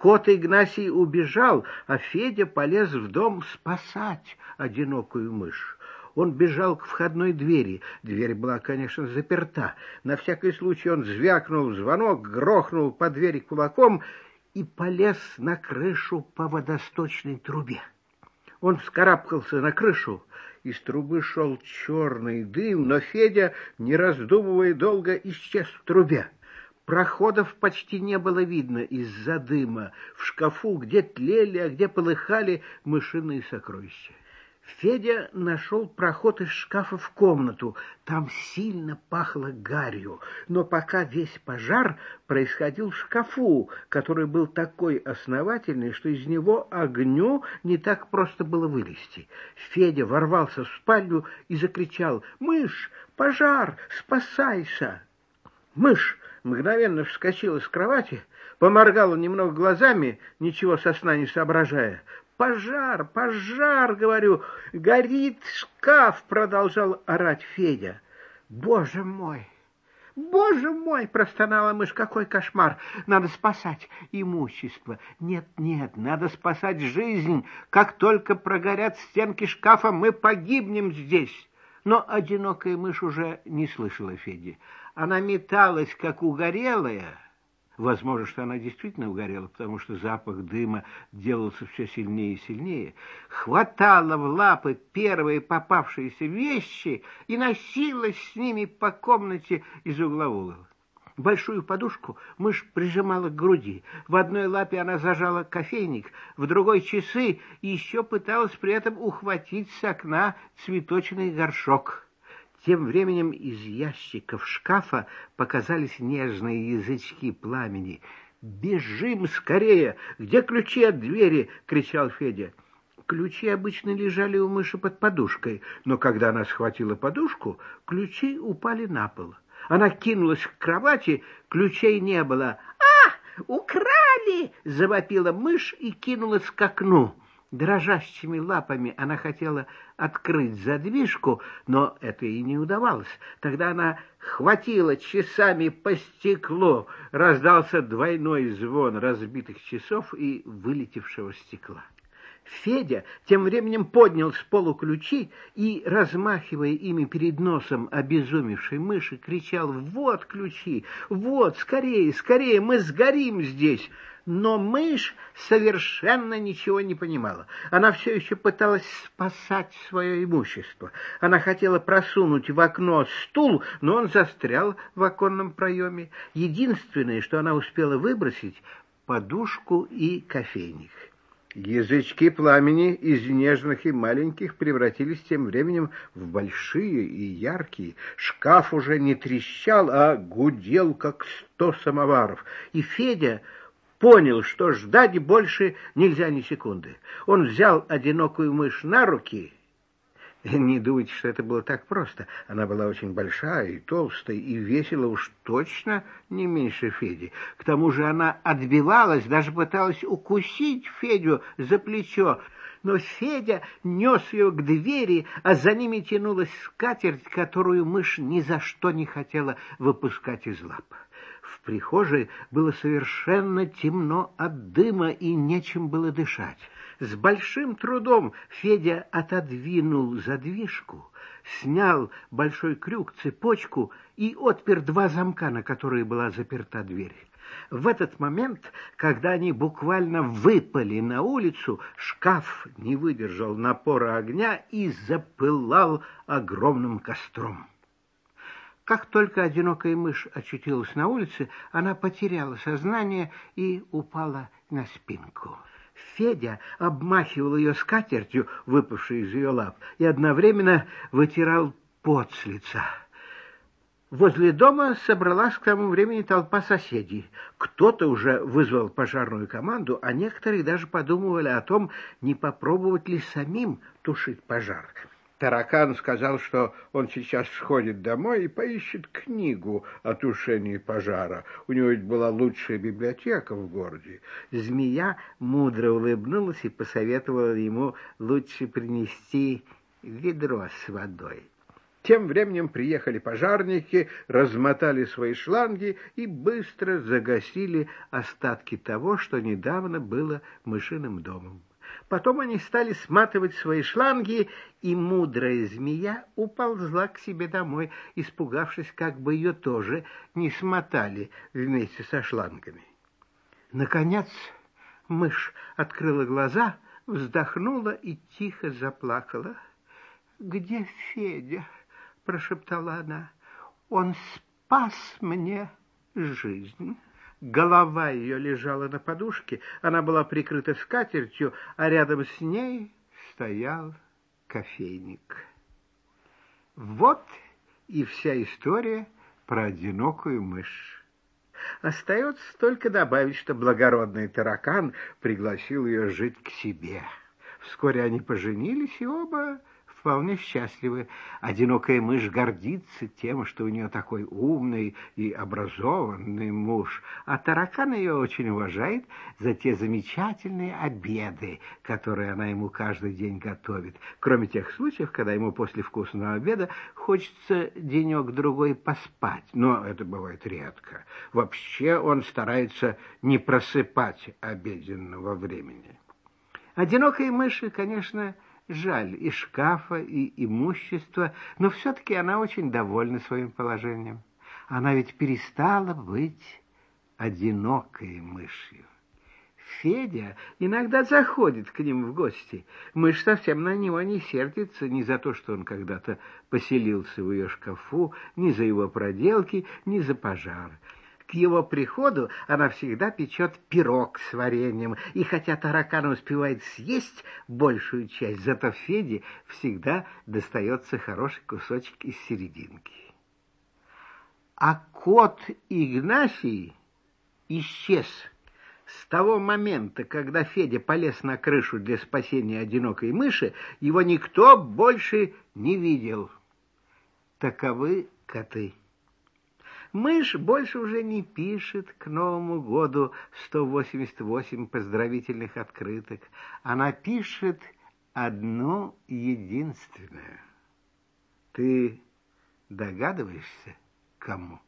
Кот Игнасий убежал, а Федя полез в дом спасать одинокую мышь. Он бежал к входной двери. Дверь была, конечно, заперта. На всякий случай он звякнул в звонок, грохнул по двери кулаком и полез на крышу по водосточной трубе. Он вскарабкался на крышу, из трубы шел черный дым, но Федя, не раздумывая долго, исчез в трубе. Проходов почти не было видно из-за дыма. В шкафу где тлели, а где полыхали мышиные сокровища. Федя нашел проход из шкафа в комнату. Там сильно пахло гарью, но пока весь пожар происходил в шкафу, который был такой основательный, что из него огню не так просто было вылезти. Федя ворвался в спальню и закричал «Мышь! Пожар! Спасайся!» Мышь мгновенно вскочила с кровати, поморгала немного глазами, ничего со сна не соображая, Пожар, пожар, говорю, горит шкаф, продолжал орать Федя. Боже мой! «Боже мой!» — простонала мышь. «Какой кошмар! Надо спасать имущество! Нет, нет, надо спасать жизнь! Как только прогорят стенки шкафа, мы погибнем здесь!» Но одинокая мышь уже не слышала Феди. Она металась, как угорелая, Возможно, что она действительно угорела, потому что запах дыма делался все сильнее и сильнее. Хватала в лапы первые попавшиеся вещи и носилась с ними по комнате из угла в угол. Большую подушку мышь прижимала к груди. В одной лапе она зажала кофейник, в другой — часы, и еще пыталась при этом ухватить с окна цветочный горшок. Тем временем из ящиков шкафа показались нежные язычки пламени. «Бежим скорее! Где ключи от двери?» — кричал Федя. Ключи обычно лежали у мыши под подушкой, но когда она схватила подушку, ключи упали на пол. Она кинулась к кровати, ключей не было. «А, украли!» — завопила мышь и кинулась к окну. Дрожащими лапами она хотела открыть задвижку, но это и не удавалось. Тогда она хватила часами по стеклу, раздался двойной звон разбитых часов и вылетевшего стекла. Федя тем временем поднял с полу ключи и, размахивая ими перед носом обезумевшей мыши, кричал «Вот ключи! Вот! Скорее, скорее! Мы сгорим здесь!» но мышь совершенно ничего не понимала. Она все еще пыталась спасать свое имущество. Она хотела просунуть в окно стул, но он застрял в оконном проеме. Единственное, что она успела выбросить — подушку и кофейник. Язычки пламени из нежных и маленьких превратились тем временем в большие и яркие. Шкаф уже не трещал, а гудел, как сто самоваров. И Федя понял, что ждать больше нельзя ни секунды. Он взял одинокую мышь на руки. Не думайте, что это было так просто. Она была очень большая и толстая, и весила уж точно не меньше Феди. К тому же она отбивалась, даже пыталась укусить Федю за плечо. Но Федя нес ее к двери, а за ними тянулась скатерть, которую мышь ни за что не хотела выпускать из лап. В прихожей было совершенно темно от дыма и нечем было дышать. С большим трудом Федя отодвинул задвижку, снял большой крюк, цепочку и отпер два замка, на которые была заперта дверь. В этот момент, когда они буквально выпали на улицу, шкаф не выдержал напора огня и запылал огромным костром. Как только одинокая мышь очутилась на улице, она потеряла сознание и упала на спинку. Федя обмахивал ее скатертью, выпавшей из ее лап, и одновременно вытирал пот с лица. Возле дома собралась к тому времени толпа соседей. Кто-то уже вызвал пожарную команду, а некоторые даже подумывали о том, не попробовать ли самим тушить пожар. Таракан сказал, что он сейчас сходит домой и поищет книгу о тушении пожара. У него ведь была лучшая библиотека в городе. Змея мудро улыбнулась и посоветовала ему лучше принести ведро с водой. Тем временем приехали пожарники, размотали свои шланги и быстро загасили остатки того, что недавно было мышиным домом. Потом они стали сматывать свои шланги, и мудрая змея уползла к себе домой, испугавшись, как бы ее тоже не смотали вместе со шлангами. Наконец мышь открыла глаза, вздохнула и тихо заплакала. «Где Федя?» — прошептала она. «Он спас мне жизнь». Голова ее лежала на подушке, она была прикрыта скатертью, а рядом с ней стоял кофейник. Вот и вся история про одинокую мышь. Остается только добавить, что благородный таракан пригласил ее жить к себе. Вскоре они поженились, и оба вполне счастливы. Одинокая мышь гордится тем, что у нее такой умный и образованный муж, а таракан ее очень уважает за те замечательные обеды, которые она ему каждый день готовит, кроме тех случаев, когда ему после вкусного обеда хочется денек-другой поспать, но это бывает редко. Вообще он старается не просыпать обеденного времени. Одинокой мыши, конечно, Жаль и шкафа, и имущества, но все-таки она очень довольна своим положением. Она ведь перестала быть одинокой мышью. Федя иногда заходит к ним в гости. Мышь совсем на него не сердится ни за то, что он когда-то поселился в ее шкафу, ни за его проделки, ни за пожар. К его приходу она всегда печет пирог с вареньем, и хотя таракан успевает съесть большую часть, зато Феде всегда достается хороший кусочек из серединки. А кот Игнасий исчез. С того момента, когда Федя полез на крышу для спасения одинокой мыши, его никто больше не видел. Таковы коты. Мышь больше уже не пишет к Новому году 188 поздравительных открыток. Она пишет одно единственное. Ты догадываешься, кому?